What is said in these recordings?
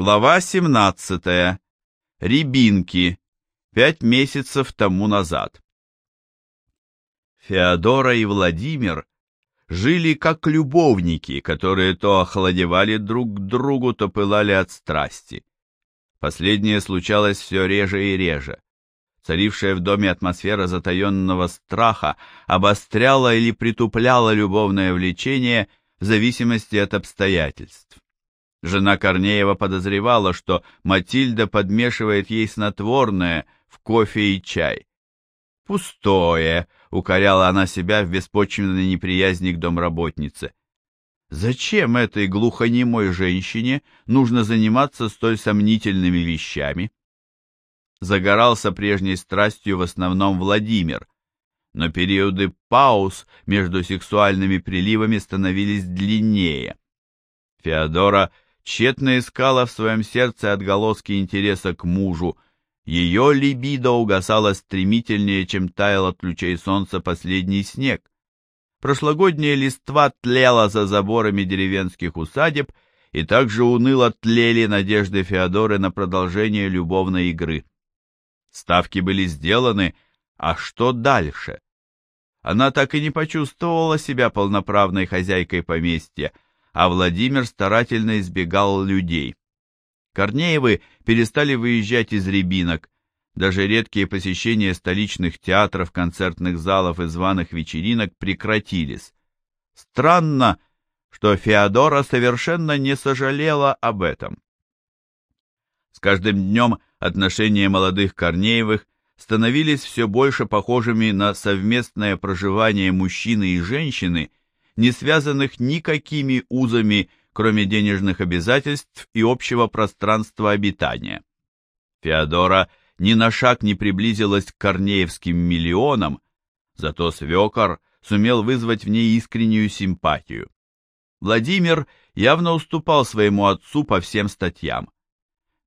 Глава 17. Рябинки. Пять месяцев тому назад. Феодора и Владимир жили как любовники, которые то охладевали друг к другу, то пылали от страсти. Последнее случалось все реже и реже. Царившая в доме атмосфера затаенного страха обостряла или притупляла любовное влечение в зависимости от обстоятельств. Жена Корнеева подозревала, что Матильда подмешивает ей снотворное в кофе и чай. «Пустое!» — укоряла она себя в беспочвенной неприязни к домработнице. «Зачем этой глухонемой женщине нужно заниматься столь сомнительными вещами?» Загорался прежней страстью в основном Владимир, но периоды пауз между сексуальными приливами становились длиннее. Феодора — тщетно искала в своем сердце отголоски интереса к мужу. Ее либидо угасало стремительнее, чем таял от лучей солнца последний снег. Прошлогодняя листва тлела за заборами деревенских усадеб, и также уныло тлели надежды Феодоры на продолжение любовной игры. Ставки были сделаны, а что дальше? Она так и не почувствовала себя полноправной хозяйкой поместья, а Владимир старательно избегал людей. Корнеевы перестали выезжать из Рябинок, даже редкие посещения столичных театров, концертных залов и званых вечеринок прекратились. Странно, что Феодора совершенно не сожалела об этом. С каждым днем отношения молодых Корнеевых становились все больше похожими на совместное проживание мужчины и женщины не связанных никакими узами, кроме денежных обязательств и общего пространства обитания. Феодора ни на шаг не приблизилась к корнеевским миллионам, зато свекор сумел вызвать в ней искреннюю симпатию. Владимир явно уступал своему отцу по всем статьям.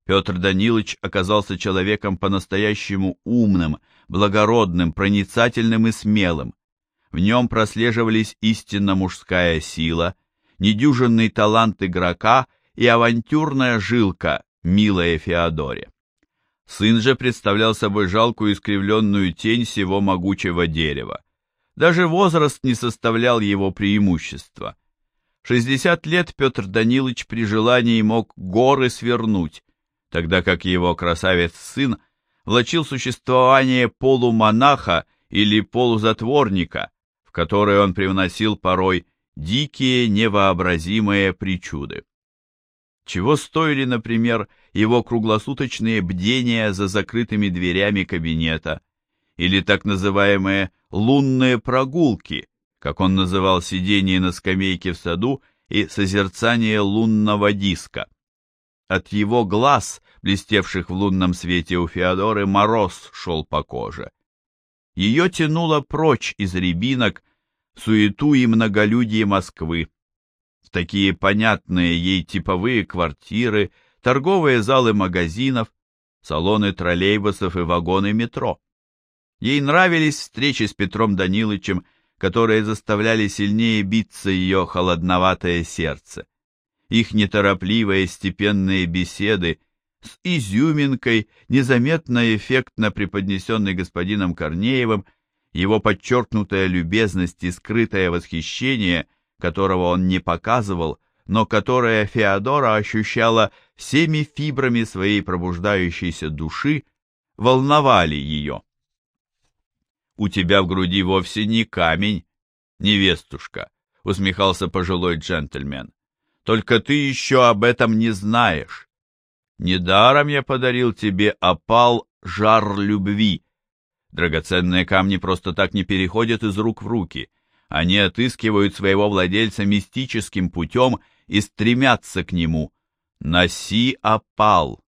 Петр Данилович оказался человеком по-настоящему умным, благородным, проницательным и смелым. В нем прослеживались истинно мужская сила, недюжинный талант игрока и авантюрная жилка, милая Феодоре. Сын же представлял собой жалкую искривленную тень всего могучего дерева. Даже возраст не составлял его преимущества. 60 лет Петр Данилович при желании мог горы свернуть, тогда как его красавец-сын влачил существование полумонаха или полузатворника, которые он привносил порой дикие невообразимые причуды. Чего стоили, например, его круглосуточные бдения за закрытыми дверями кабинета, или так называемые «лунные прогулки», как он называл сидение на скамейке в саду и созерцание лунного диска. От его глаз, блестевших в лунном свете у Феодоры, мороз шел по коже. Ее тянуло прочь из рябинок, суету и многолюдие Москвы, в такие понятные ей типовые квартиры, торговые залы магазинов, салоны троллейбусов и вагоны метро. Ей нравились встречи с Петром Даниловичем, которые заставляли сильнее биться ее холодноватое сердце. Их неторопливые степенные беседы — с изюминкой, незаметно эффектно преподнесенной господином Корнеевым, его подчеркнутая любезность и скрытое восхищение, которого он не показывал, но которое Феодора ощущала всеми фибрами своей пробуждающейся души, волновали ее. «У тебя в груди вовсе не камень, невестушка», — усмехался пожилой джентльмен. «Только ты еще об этом не знаешь. Недаром я подарил тебе опал жар любви. Драгоценные камни просто так не переходят из рук в руки. Они отыскивают своего владельца мистическим путем и стремятся к нему. Носи опал.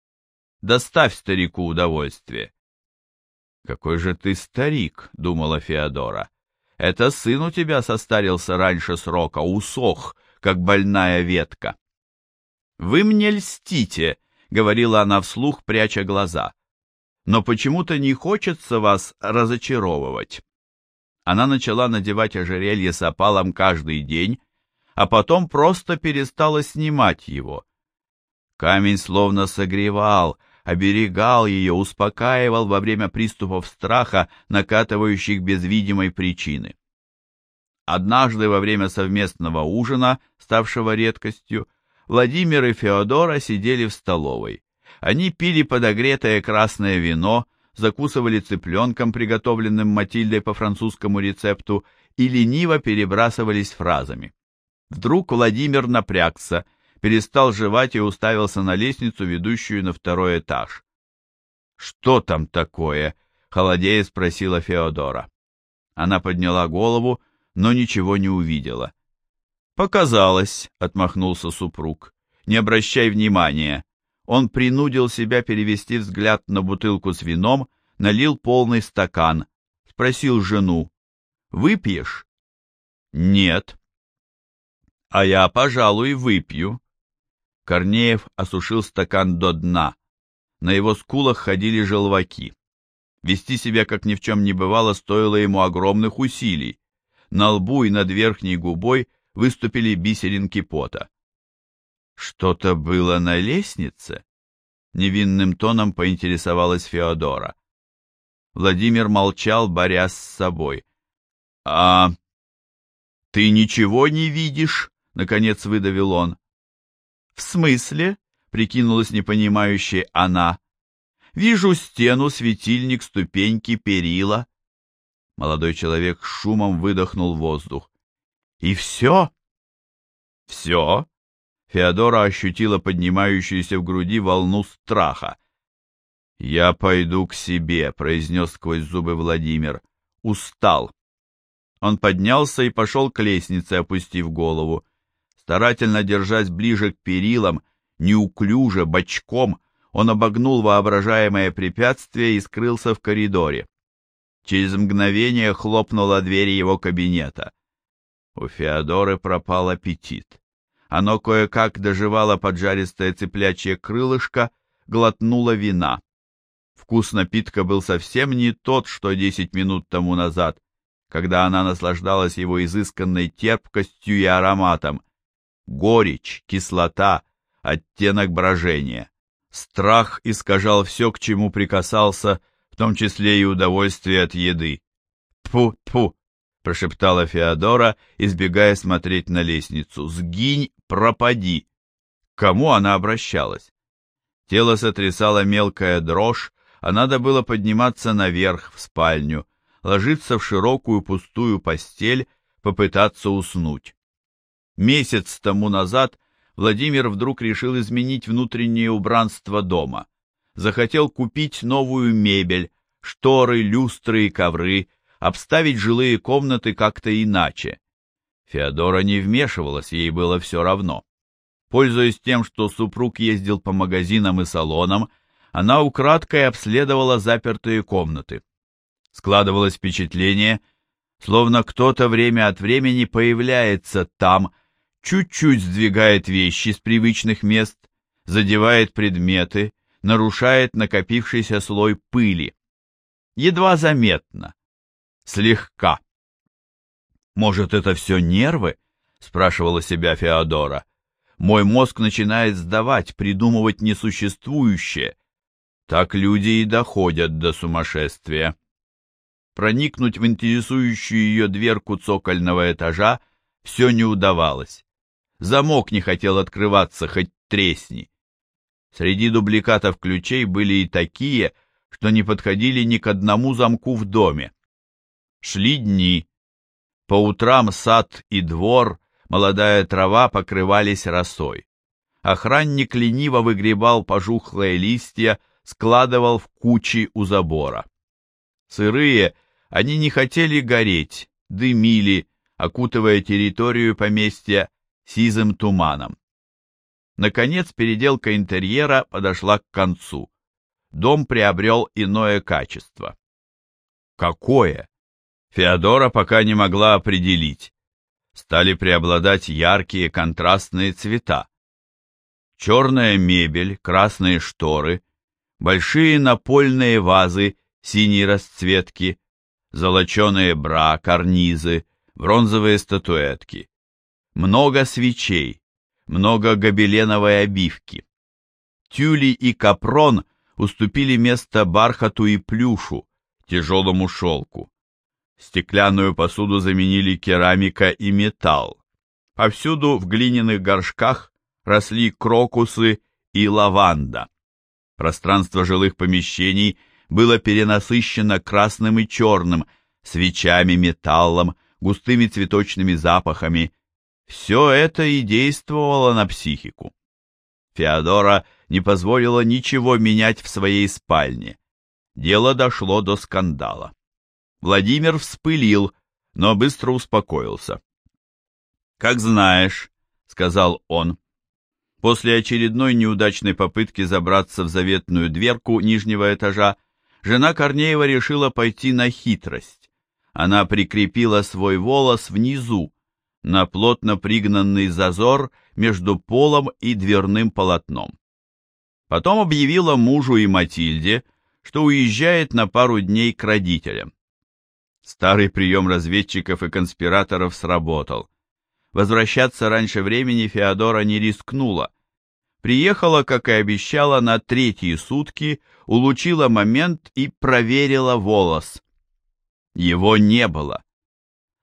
Доставь старику удовольствие. «Какой же ты старик», — думала Феодора. «Это сын у тебя состарился раньше срока, усох, как больная ветка». «Вы мне льстите», говорила она вслух, пряча глаза. Но почему-то не хочется вас разочаровывать. Она начала надевать ожерелье с опалом каждый день, а потом просто перестала снимать его. Камень словно согревал, оберегал ее, успокаивал во время приступов страха, накатывающих без видимой причины. Однажды во время совместного ужина, ставшего редкостью, Владимир и Феодора сидели в столовой. Они пили подогретое красное вино, закусывали цыпленком, приготовленным Матильдой по французскому рецепту, и лениво перебрасывались фразами. Вдруг Владимир напрягся, перестал жевать и уставился на лестницу, ведущую на второй этаж. «Что там такое?» — холодея спросила Феодора. Она подняла голову, но ничего не увидела. «Показалось», — отмахнулся супруг. «Не обращай внимания». Он принудил себя перевести взгляд на бутылку с вином, налил полный стакан, спросил жену. «Выпьешь?» «Нет». «А я, пожалуй, выпью». Корнеев осушил стакан до дна. На его скулах ходили желваки. Вести себя, как ни в чем не бывало, стоило ему огромных усилий. На лбу и над верхней губой выступили бисеринки пота. «Что-то было на лестнице?» Невинным тоном поинтересовалась Феодора. Владимир молчал, борясь с собой. «А ты ничего не видишь?» — наконец выдавил он. «В смысле?» — прикинулась непонимающая она. «Вижу стену, светильник, ступеньки, перила». Молодой человек шумом выдохнул воздух. «И все?» «Все?» Феодора ощутила поднимающуюся в груди волну страха. «Я пойду к себе», — произнес сквозь зубы Владимир. «Устал». Он поднялся и пошел к лестнице, опустив голову. Старательно держась ближе к перилам, неуклюже, бочком, он обогнул воображаемое препятствие и скрылся в коридоре. Через мгновение хлопнула дверь его кабинета. У Феодоры пропал аппетит. Оно кое-как доживало поджаристое цыплячье крылышко, глотнуло вина. Вкус напитка был совсем не тот, что десять минут тому назад, когда она наслаждалась его изысканной терпкостью и ароматом, горечь, кислота, оттенок брожения. Страх искажал все, к чему прикасался, в том числе и удовольствие от еды. «Тьфу-тьфу!» — прошептала Феодора, избегая смотреть на лестницу. «Сгинь, пропади!» К кому она обращалась? Тело сотрясало мелкая дрожь, а надо было подниматься наверх, в спальню, ложиться в широкую пустую постель, попытаться уснуть. Месяц тому назад Владимир вдруг решил изменить внутреннее убранство дома. Захотел купить новую мебель, шторы, люстры и ковры, обставить жилые комнаты как-то иначе. Феодора не вмешивалась, ей было все равно. Пользуясь тем, что супруг ездил по магазинам и салонам, она украдкой обследовала запертые комнаты. Складывалось впечатление, словно кто-то время от времени появляется там, чуть-чуть сдвигает вещи с привычных мест, задевает предметы, нарушает накопившийся слой пыли. Едва заметно, слегка. «Может, это все нервы?» — спрашивала себя Феодора. «Мой мозг начинает сдавать, придумывать несуществующее. Так люди и доходят до сумасшествия». Проникнуть в интересующую ее дверку цокольного этажа все не удавалось. Замок не хотел открываться, хоть тресни. Среди дубликатов ключей были и такие, что не подходили ни к одному замку в доме. Шли дни. По утрам сад и двор, молодая трава покрывались росой. Охранник лениво выгребал пожухлые листья, складывал в кучи у забора. Сырые, они не хотели гореть, дымили, окутывая территорию поместья сизым туманом. Наконец переделка интерьера подошла к концу. Дом приобрел иное качество. Какое? Феодора пока не могла определить. Стали преобладать яркие контрастные цвета. Черная мебель, красные шторы, большие напольные вазы синей расцветки, золоченые бра, карнизы, бронзовые статуэтки много свечей, много гобеленовой обивки. тюли и капрон уступили место бархату и плюшу, тяжелому шелку. Стеклянную посуду заменили керамика и металл. Повсюду в глиняных горшках росли крокусы и лаванда. Пространство жилых помещений было перенасыщено красным и черным, свечами, металлом, густыми цветочными запахами. Все это и действовало на психику. Феодора не позволила ничего менять в своей спальне. Дело дошло до скандала. Владимир вспылил, но быстро успокоился. «Как знаешь», — сказал он. После очередной неудачной попытки забраться в заветную дверку нижнего этажа, жена Корнеева решила пойти на хитрость. Она прикрепила свой волос внизу, на плотно пригнанный зазор между полом и дверным полотном. Потом объявила мужу и Матильде, что уезжает на пару дней к родителям. Старый прием разведчиков и конспираторов сработал. Возвращаться раньше времени Феодора не рискнула. Приехала, как и обещала, на третьи сутки, улучила момент и проверила волос. Его не было.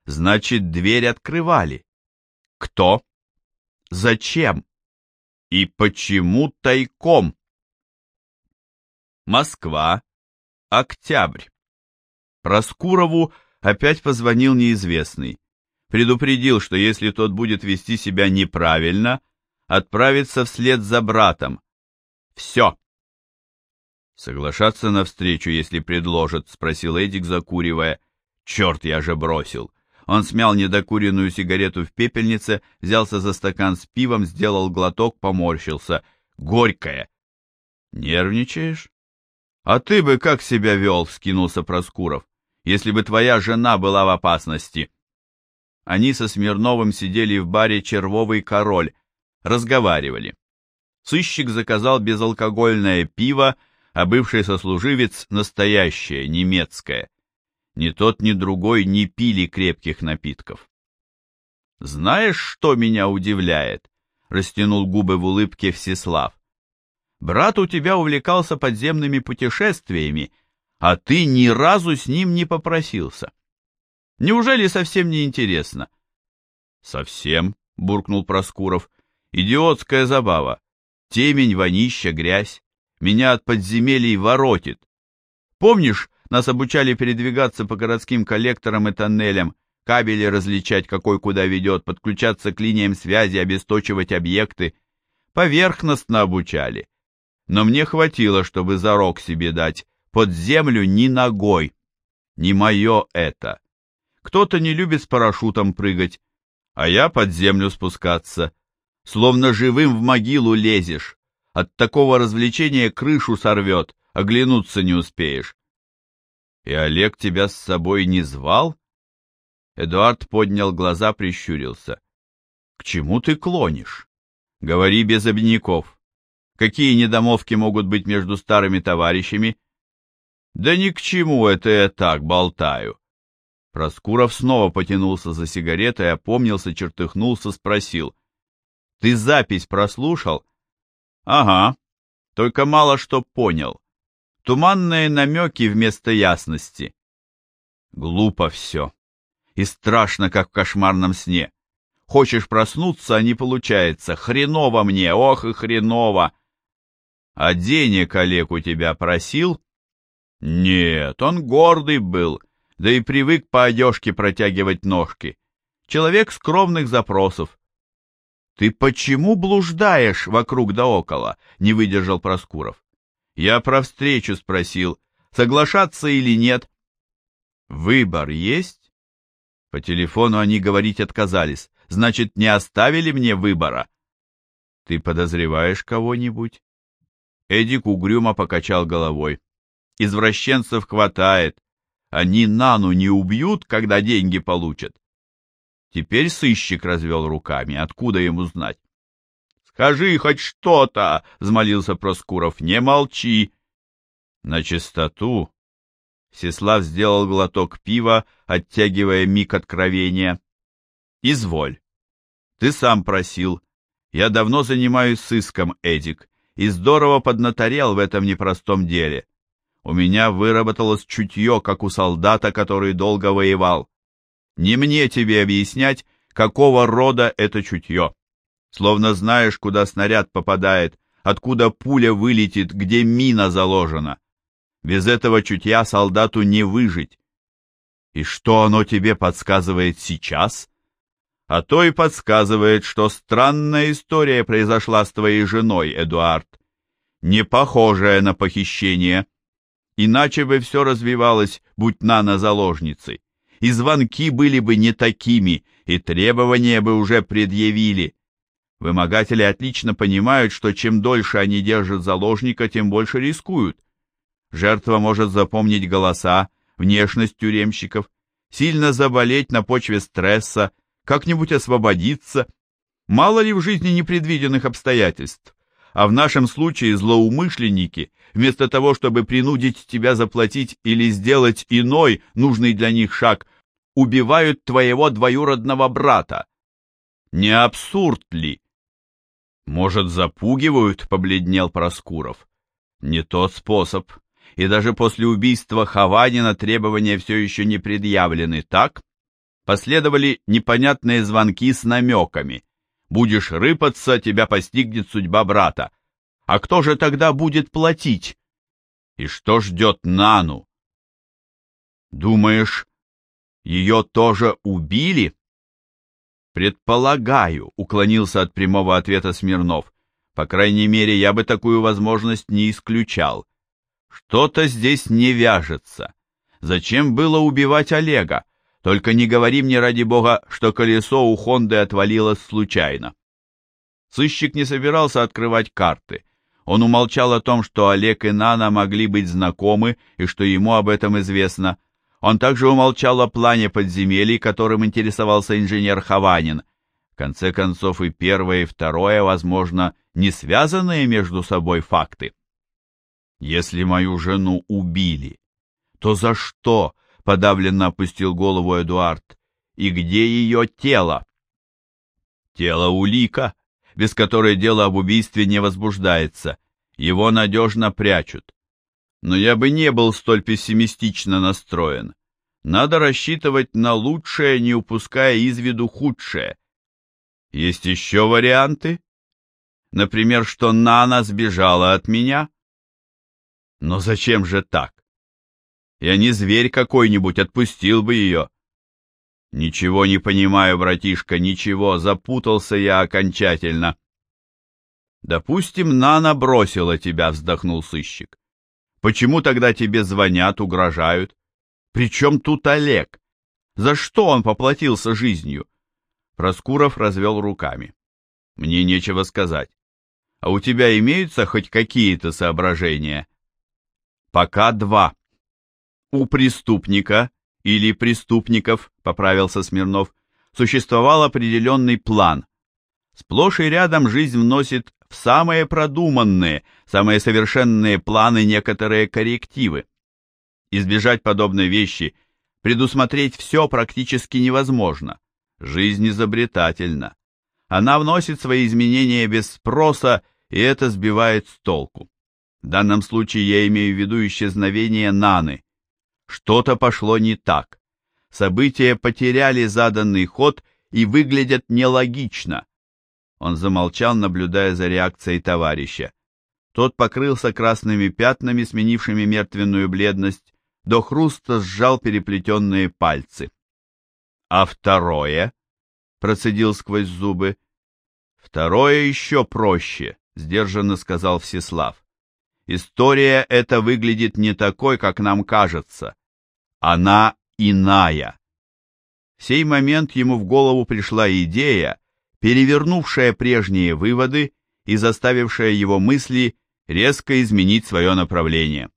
Значит, дверь открывали. Кто? Зачем? И почему тайком? Москва. Октябрь. Проскурову опять позвонил неизвестный. Предупредил, что если тот будет вести себя неправильно, отправится вслед за братом. Все. Соглашаться навстречу, если предложат, спросил Эдик, закуривая. Черт, я же бросил. Он смял недокуренную сигарету в пепельнице, взялся за стакан с пивом, сделал глоток, поморщился. Горькое. Нервничаешь? А ты бы как себя вел, скинулся Проскуров если бы твоя жена была в опасности. Они со Смирновым сидели в баре «Червовый король», разговаривали. Сыщик заказал безалкогольное пиво, а бывший сослуживец — настоящее, немецкое. Ни тот, ни другой не пили крепких напитков. «Знаешь, что меня удивляет?» — растянул губы в улыбке Всеслав. «Брат у тебя увлекался подземными путешествиями а ты ни разу с ним не попросился. Неужели совсем не интересно? Совсем, буркнул Проскуров. Идиотская забава. Темень, вонища, грязь. Меня от подземелий воротит. Помнишь, нас обучали передвигаться по городским коллекторам и тоннелям, кабели различать, какой куда ведет, подключаться к линиям связи, обесточивать объекты. Поверхностно обучали. Но мне хватило, чтобы зарок себе дать под землю ни ногой. Не мое это. Кто-то не любит с парашютом прыгать, а я под землю спускаться. Словно живым в могилу лезешь. От такого развлечения крышу сорвет, оглянуться не успеешь. И Олег тебя с собой не звал? Эдуард поднял глаза, прищурился. К чему ты клонишь? Говори без обиняков. Какие недомовки могут быть между старыми товарищами, да ни к чему это я так болтаю. Проскуров снова потянулся за сигаретой, опомнился, чертыхнулся, спросил. Ты запись прослушал? Ага, только мало что понял. Туманные намеки вместо ясности. Глупо все. И страшно, как в кошмарном сне. Хочешь проснуться, а не получается. Хреново мне, ох и хреново. А денег Олег у тебя просил? Нет, он гордый был, да и привык по одежке протягивать ножки. Человек скромных запросов. «Ты почему блуждаешь вокруг да около?» — не выдержал Проскуров. «Я про встречу спросил, соглашаться или нет?» «Выбор есть?» По телефону они говорить отказались. «Значит, не оставили мне выбора?» «Ты подозреваешь кого-нибудь?» Эдик угрюмо покачал головой. Извращенцев хватает. Они Нану не убьют, когда деньги получат. Теперь сыщик развел руками. Откуда ему знать? «Скажи хоть что-то!» — взмолился Проскуров. «Не молчи!» «На чистоту!» Сеслав сделал глоток пива, оттягивая миг откровения. «Изволь. Ты сам просил. Я давно занимаюсь сыском, Эдик, и здорово поднаторел в этом непростом деле. У меня выработалось чутье, как у солдата, который долго воевал. Не мне тебе объяснять, какого рода это чутье. Словно знаешь, куда снаряд попадает, откуда пуля вылетит, где мина заложена. Без этого чутья солдату не выжить. И что оно тебе подсказывает сейчас? А то и подсказывает, что странная история произошла с твоей женой, Эдуард. Не похожая на похищение. Иначе бы все развивалось, будь Нана заложницей. И звонки были бы не такими, и требования бы уже предъявили. Вымогатели отлично понимают, что чем дольше они держат заложника, тем больше рискуют. Жертва может запомнить голоса, внешность тюремщиков, сильно заболеть на почве стресса, как-нибудь освободиться. Мало ли в жизни непредвиденных обстоятельств. А в нашем случае злоумышленники, вместо того, чтобы принудить тебя заплатить или сделать иной, нужный для них шаг, убивают твоего двоюродного брата. Не абсурд ли? Может, запугивают, побледнел Проскуров. Не тот способ. И даже после убийства Хованина требования все еще не предъявлены, так? Последовали непонятные звонки с намеками. Будешь рыпаться, тебя постигнет судьба брата. А кто же тогда будет платить? И что ждет Нану? Думаешь, ее тоже убили? Предполагаю, уклонился от прямого ответа Смирнов. По крайней мере, я бы такую возможность не исключал. Что-то здесь не вяжется. Зачем было убивать Олега? Только не говори мне, ради бога, что колесо у Хонды отвалилось случайно. Сыщик не собирался открывать карты. Он умолчал о том, что Олег и Нана могли быть знакомы и что ему об этом известно. Он также умолчал о плане подземелий, которым интересовался инженер Хованин. В конце концов, и первое, и второе, возможно, не связанные между собой факты. Если мою жену убили, то за что? Подавленно опустил голову Эдуард. И где ее тело? Тело улика, без которой дело об убийстве не возбуждается. Его надежно прячут. Но я бы не был столь пессимистично настроен. Надо рассчитывать на лучшее, не упуская из виду худшее. Есть еще варианты? Например, что Нана сбежала от меня? Но зачем же так? Я не зверь какой-нибудь, отпустил бы ее. Ничего не понимаю, братишка, ничего, запутался я окончательно. Допустим, Нана бросила тебя, вздохнул сыщик. Почему тогда тебе звонят, угрожают? Причем тут Олег? За что он поплатился жизнью? Проскуров развел руками. Мне нечего сказать. А у тебя имеются хоть какие-то соображения? Пока два. У преступника или преступников, поправился Смирнов, существовал определенный план. Сплошь и рядом жизнь вносит в самые продуманные, самые совершенные планы некоторые коррективы. Избежать подобной вещи, предусмотреть все практически невозможно. Жизнь изобретательна. Она вносит свои изменения без спроса, и это сбивает с толку. В данном случае я имею в виду исчезновение Наны. Что-то пошло не так. События потеряли заданный ход и выглядят нелогично. Он замолчал, наблюдая за реакцией товарища. Тот покрылся красными пятнами, сменившими мертвенную бледность, до хруста сжал переплетенные пальцы. — А второе? — процедил сквозь зубы. — Второе еще проще, — сдержанно сказал Всеслав. История эта выглядит не такой, как нам кажется. Она иная. В сей момент ему в голову пришла идея, перевернувшая прежние выводы и заставившая его мысли резко изменить свое направление.